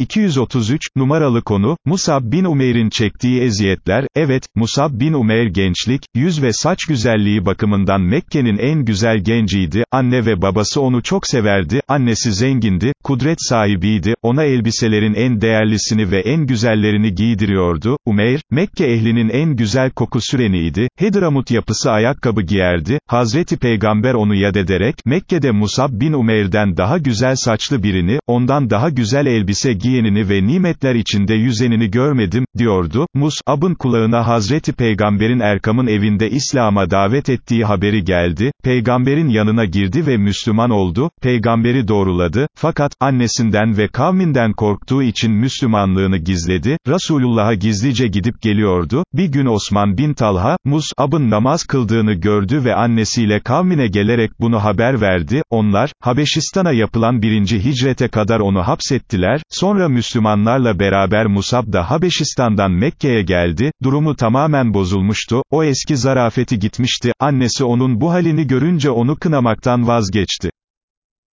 233, numaralı konu, Musab bin Umeyr'in çektiği eziyetler, evet, Musab bin Umeyr gençlik, yüz ve saç güzelliği bakımından Mekke'nin en güzel genciydi, anne ve babası onu çok severdi, annesi zengindi, kudret sahibiydi, ona elbiselerin en değerlisini ve en güzellerini giydiriyordu, Umeyr, Mekke ehlinin en güzel koku süreniydi, Hedramut yapısı ayakkabı giyerdi, Hazreti Peygamber onu yad ederek, Mekke'de Musab bin Umeyr'den daha güzel saçlı birini, ondan daha güzel elbise giyenini ve nimetler içinde yüzenini görmedim, diyordu, Mus'ab'ın kulağına Hazreti Peygamber'in Erkam'ın evinde İslam'a davet ettiği haberi geldi, Peygamber'in yanına girdi ve Müslüman oldu, Peygamberi doğruladı, fakat, annesinden ve kavminden korktuğu için Müslümanlığını gizledi, Resulullah'a gizlice gidip geliyordu, bir gün Osman bin Talha, Mus'ab'ın namaz kıldığını gördü ve annesiyle kavmine gelerek bunu haber verdi, onlar, Habeşistan'a yapılan birinci hicrete kadar onu hapsettiler, sonra Müslümanlarla beraber Musab da Habeşistan'dan Mekke'ye geldi, durumu tamamen bozulmuştu, o eski zarafeti gitmişti, annesi onun bu halini görünce onu kınamaktan vazgeçti.